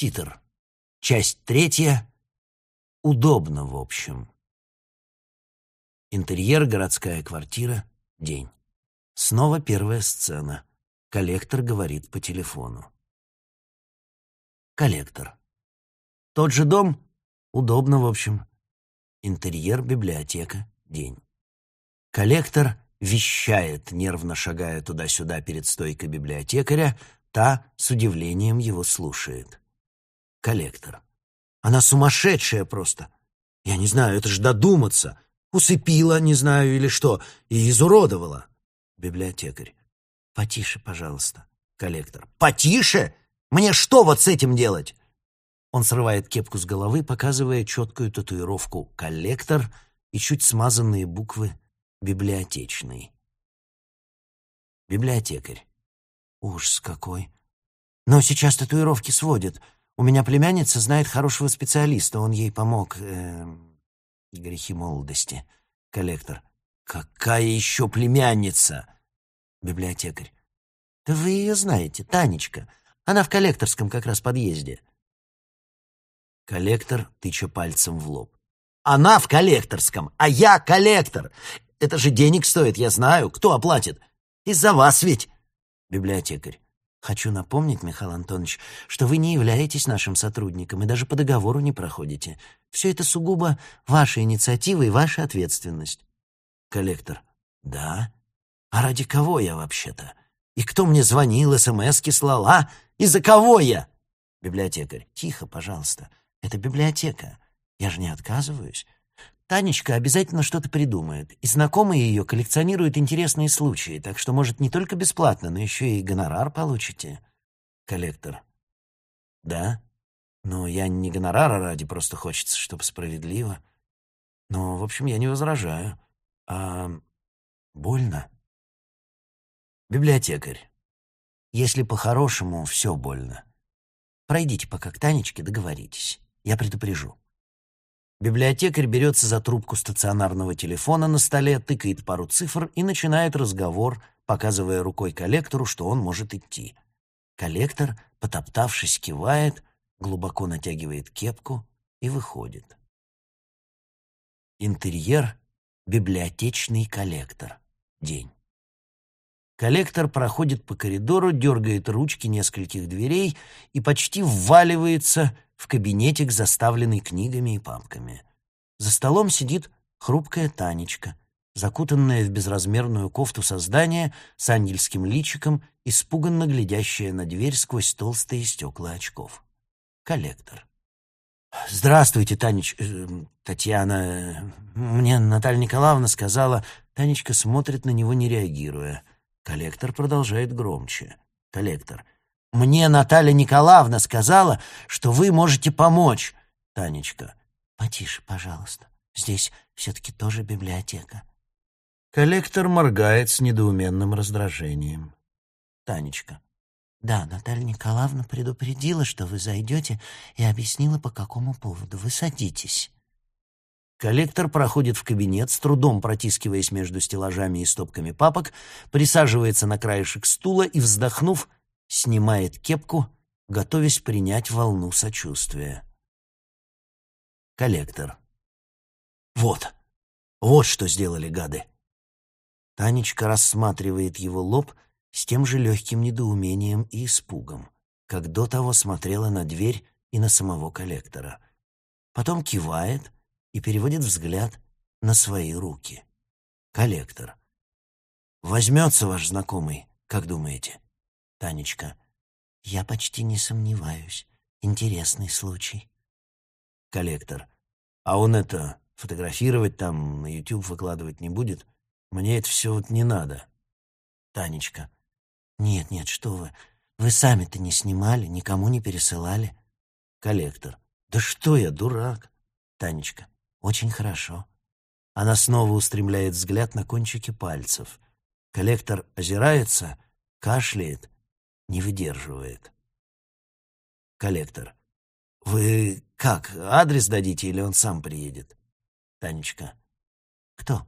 Титр. Часть третья. Удобно, в общем. Интерьер, городская квартира, день. Снова первая сцена. Коллектор говорит по телефону. Коллектор. Тот же дом? Удобно, в общем. Интерьер, библиотека, день. Коллектор вещает, нервно шагая туда-сюда перед стойкой библиотекаря, та с удивлением его слушает. Коллектор. Она сумасшедшая просто. Я не знаю, это ж додуматься. Усыпила, не знаю, или что, и изуродовала. Библиотекарь. Потише, пожалуйста. Коллектор. Потише? Мне что вот с этим делать? Он срывает кепку с головы, показывая четкую татуировку «коллектор» и чуть смазанные буквы «библиотечный». Библиотекарь. Ужас какой. Но сейчас татуировки сводят. У меня племянница знает хорошего специалиста, он ей помог. Э, грехи молодости. Коллектор. Какая еще племянница? Библиотекарь. Да вы ее знаете, Танечка. Она в коллекторском как раз подъезде. Коллектор, тыча пальцем в лоб. «Она в коллекторском, а я коллектор! Это же денег стоит, я знаю. Кто оплатит? Из-за вас ведь!» Библиотекарь. «Хочу напомнить, Михаил Антонович, что вы не являетесь нашим сотрудником и даже по договору не проходите. Все это сугубо ваша инициатива и ваша ответственность». Коллектор. «Да? А ради кого я вообще-то? И кто мне звонил, смс-ки а? Из-за кого я?» Библиотекарь. «Тихо, пожалуйста. Это библиотека. Я же не отказываюсь. Танечка обязательно что-то придумает, и знакомые ее коллекционируют интересные случаи, так что, может, не только бесплатно, но еще и гонорар получите. Коллектор. Да? Но я не гонорара ради, просто хочется, чтобы справедливо. Но, в общем, я не возражаю. А больно? Библиотекарь. Если по-хорошему, все больно. Пройдите пока к Танечке, договоритесь. Я предупрежу. Библиотекарь берется за трубку стационарного телефона на столе, тыкает пару цифр и начинает разговор, показывая рукой коллектору, что он может идти. Коллектор, потоптавшись, кивает, глубоко натягивает кепку и выходит. Интерьер — библиотечный коллектор. День. Коллектор проходит по коридору, дергает ручки нескольких дверей и почти вваливается в кабинетик, заставленный книгами и папками. За столом сидит хрупкая Танечка, закутанная в безразмерную кофту создания с ангельским личиком, испуганно глядящая на дверь сквозь толстые стекла очков. Коллектор. «Здравствуйте, Танеч... Э, Татьяна. Мне Наталья Николаевна сказала...» Танечка смотрит на него, не реагируя. Коллектор продолжает громче. Коллектор. «Мне Наталья Николаевна сказала, что вы можете помочь». Танечка. «Потише, пожалуйста. Здесь все-таки тоже библиотека». Коллектор моргает с недоуменным раздражением. Танечка. «Да, Наталья Николаевна предупредила, что вы зайдете, и объяснила, по какому поводу. Вы садитесь». Коллектор проходит в кабинет, с трудом протискиваясь между стеллажами и стопками папок, присаживается на краешек стула и, вздохнув, снимает кепку, готовясь принять волну сочувствия. Коллектор. Вот, вот что сделали гады. Танечка рассматривает его лоб с тем же легким недоумением и испугом, как до того смотрела на дверь и на самого коллектора. Потом кивает — и переводит взгляд на свои руки. Коллектор. «Возьмется ваш знакомый, как думаете?» Танечка. «Я почти не сомневаюсь. Интересный случай». Коллектор. «А он это, фотографировать там, на YouTube выкладывать не будет? Мне это все вот не надо». Танечка. «Нет, нет, что вы. Вы сами-то не снимали, никому не пересылали». Коллектор. «Да что я, дурак?» Танечка. Очень хорошо. Она снова устремляет взгляд на кончики пальцев. Коллектор озирается, кашляет, не выдерживает. Коллектор. Вы как, адрес дадите или он сам приедет? Танечка. Кто?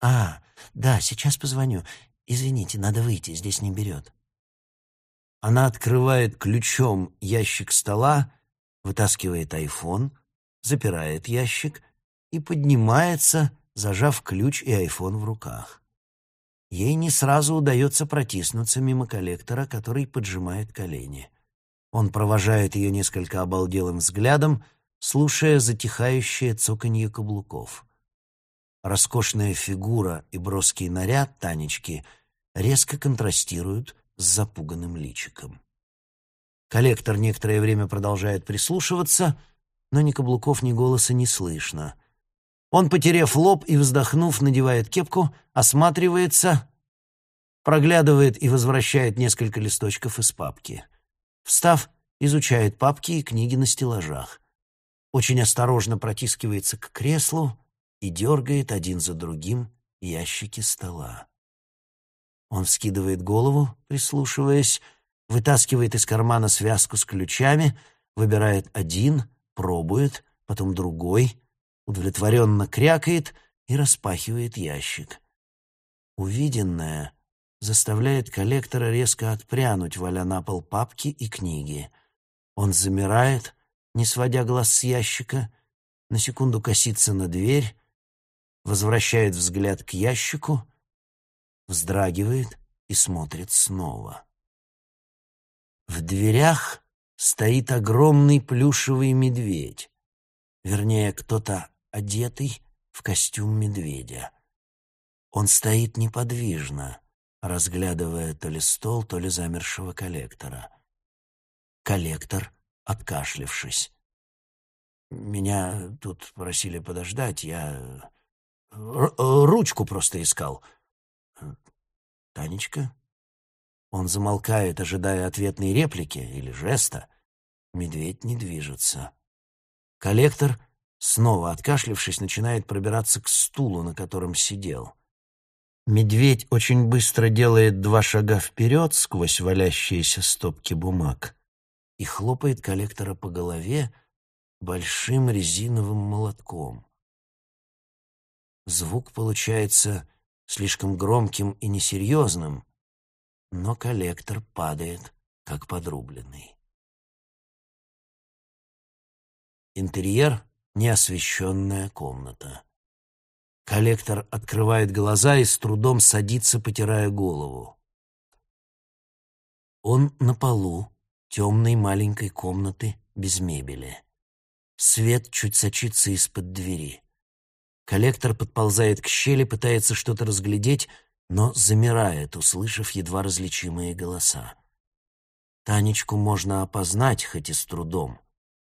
А, да, сейчас позвоню. Извините, надо выйти, здесь не берет. Она открывает ключом ящик стола, вытаскивает айфон, запирает ящик и поднимается, зажав ключ и айфон в руках. Ей не сразу удается протиснуться мимо коллектора, который поджимает колени. Он провожает ее несколько обалделым взглядом, слушая затихающее цоканье каблуков. Роскошная фигура и броский наряд Танечки резко контрастируют с запуганным личиком. Коллектор некоторое время продолжает прислушиваться, но ни каблуков, ни голоса не слышно. Он, потеряв лоб и вздохнув, надевает кепку, осматривается, проглядывает и возвращает несколько листочков из папки. Встав, изучает папки и книги на стеллажах. Очень осторожно протискивается к креслу и дергает один за другим ящики стола. Он вскидывает голову, прислушиваясь, вытаскивает из кармана связку с ключами, выбирает один, пробует, потом другой, удовлетворенно крякает и распахивает ящик. Увиденное заставляет коллектора резко отпрянуть, валя на пол папки и книги. Он замирает, не сводя глаз с ящика, на секунду косится на дверь, возвращает взгляд к ящику, вздрагивает и смотрит снова. В дверях стоит огромный плюшевый медведь. Вернее, кто-то одетый в костюм медведя. Он стоит неподвижно, разглядывая то ли стол, то ли замершего коллектора. Коллектор, откашлившись. «Меня тут просили подождать, я ручку просто искал». «Танечка?» Он замолкает, ожидая ответной реплики или жеста. Медведь не движется. Коллектор, снова откашлившись, начинает пробираться к стулу, на котором сидел. Медведь очень быстро делает два шага вперед сквозь валящиеся стопки бумаг и хлопает коллектора по голове большим резиновым молотком. Звук получается слишком громким и несерьезным, но коллектор падает, как подрубленный. Интерьер — неосвещенная комната. Коллектор открывает глаза и с трудом садится, потирая голову. Он на полу темной маленькой комнаты без мебели. Свет чуть сочится из-под двери. Коллектор подползает к щели, пытается что-то разглядеть, но замирает, услышав едва различимые голоса. Танечку можно опознать, хоть и с трудом.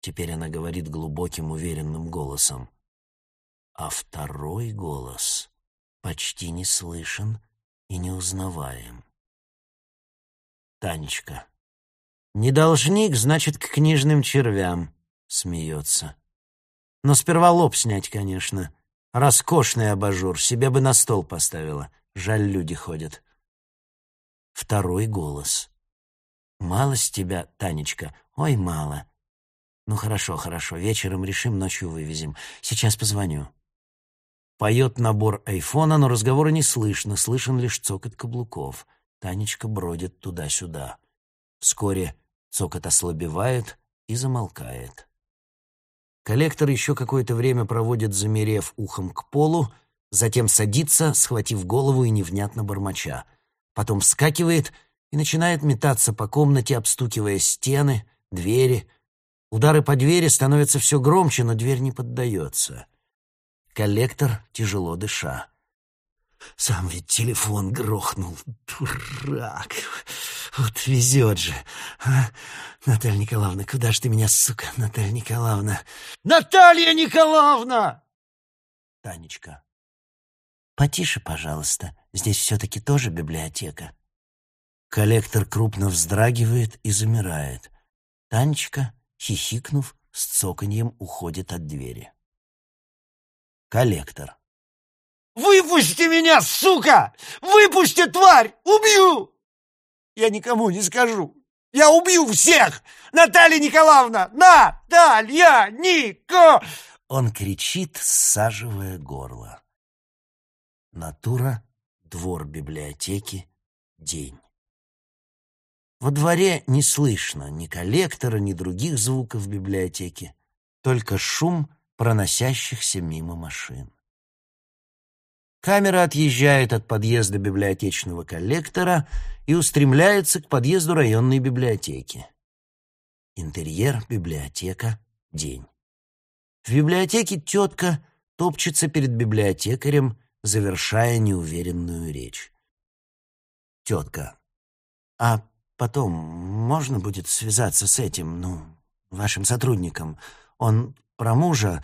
Теперь она говорит глубоким, уверенным голосом. А второй голос почти не слышен и не узнаваем. Танечка. «Не должник, значит, к книжным червям», — смеется. «Но сперва лоб снять, конечно. Роскошный абажур, себе бы на стол поставила. Жаль, люди ходят. Второй голос. «Мало с тебя, Танечка? Ой, мало. Ну хорошо, хорошо, вечером решим, ночью вывезем. Сейчас позвоню». Поет набор айфона, но разговора не слышно, слышен лишь цокот каблуков. Танечка бродит туда-сюда. Вскоре цокот ослабевает и замолкает. Коллектор еще какое-то время проводит, замерев ухом к полу, затем садится, схватив голову и невнятно бормоча. Потом вскакивает и начинает метаться по комнате, обстукивая стены, двери. Удары по двери становятся все громче, но дверь не поддается. Коллектор, тяжело дыша. Сам ведь телефон грохнул, дурак. Вот везет же. А? Наталья Николаевна, куда ж ты меня, сука, Наталья Николаевна? Наталья Николаевна! Танечка. «Потише, пожалуйста. Здесь все-таки тоже библиотека». Коллектор крупно вздрагивает и замирает. Танечка, хихикнув, с цоканьем уходит от двери. Коллектор. «Выпусти меня, сука! Выпусти, тварь! Убью!» «Я никому не скажу. Я убью всех! Наталья Николаевна! Наталья Нико!» Он кричит, саживая горло. Натура, двор библиотеки, день. Во дворе не слышно ни коллектора, ни других звуков библиотеки, только шум проносящихся мимо машин. Камера отъезжает от подъезда библиотечного коллектора и устремляется к подъезду районной библиотеки. Интерьер, библиотека, день. В библиотеке тетка топчется перед библиотекарем, завершая неуверенную речь. Тетка. А потом можно будет связаться с этим, ну, вашим сотрудником? Он про мужа.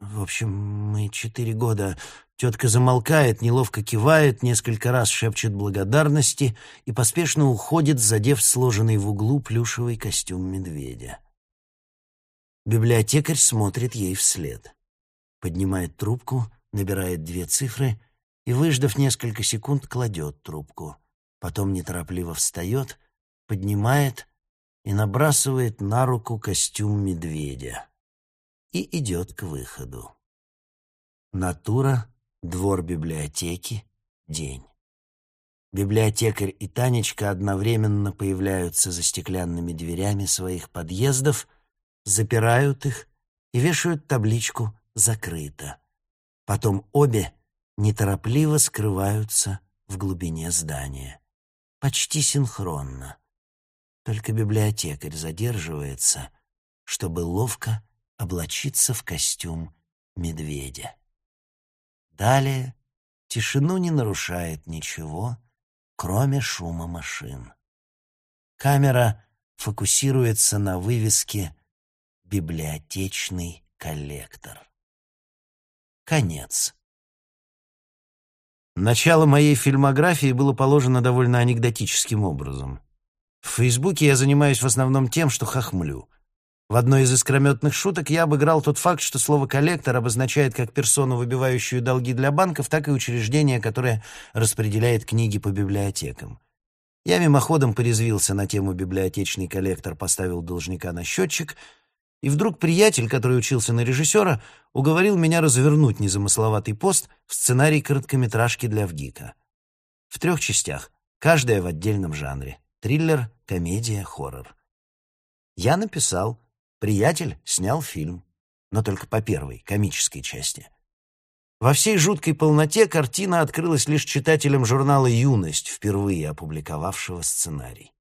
В общем, мы четыре года... Тетка замолкает, неловко кивает, несколько раз шепчет благодарности и поспешно уходит, задев сложенный в углу плюшевый костюм медведя. Библиотекарь смотрит ей вслед. Поднимает трубку, набирает две цифры и, выждав несколько секунд, кладет трубку. Потом неторопливо встает, поднимает и набрасывает на руку костюм медведя и идет к выходу. Натура, двор библиотеки, день. Библиотекарь и Танечка одновременно появляются за стеклянными дверями своих подъездов, запирают их и вешают табличку «Закрыто». Потом обе неторопливо скрываются в глубине здания. Почти синхронно. Только библиотекарь задерживается, чтобы ловко облачиться в костюм медведя. Далее тишину не нарушает ничего, кроме шума машин. Камера фокусируется на вывеске «Библиотечный коллектор». Конец. Начало моей фильмографии было положено довольно анекдотическим образом. В Фейсбуке я занимаюсь в основном тем, что хохмлю. В одной из искрометных шуток я обыграл тот факт, что слово «коллектор» обозначает как персону, выбивающую долги для банков, так и учреждение, которое распределяет книги по библиотекам. Я мимоходом порезвился на тему «библиотечный коллектор», поставил должника на счетчик, и вдруг приятель, который учился на режиссера, уговорил меня развернуть незамысловатый пост в сценарий короткометражки для ВГИКа. В трех частях, каждая в отдельном жанре — триллер, комедия, хоррор. Я написал — Приятель снял фильм, но только по первой, комической части. Во всей жуткой полноте картина открылась лишь читателям журнала «Юность», впервые опубликовавшего сценарий.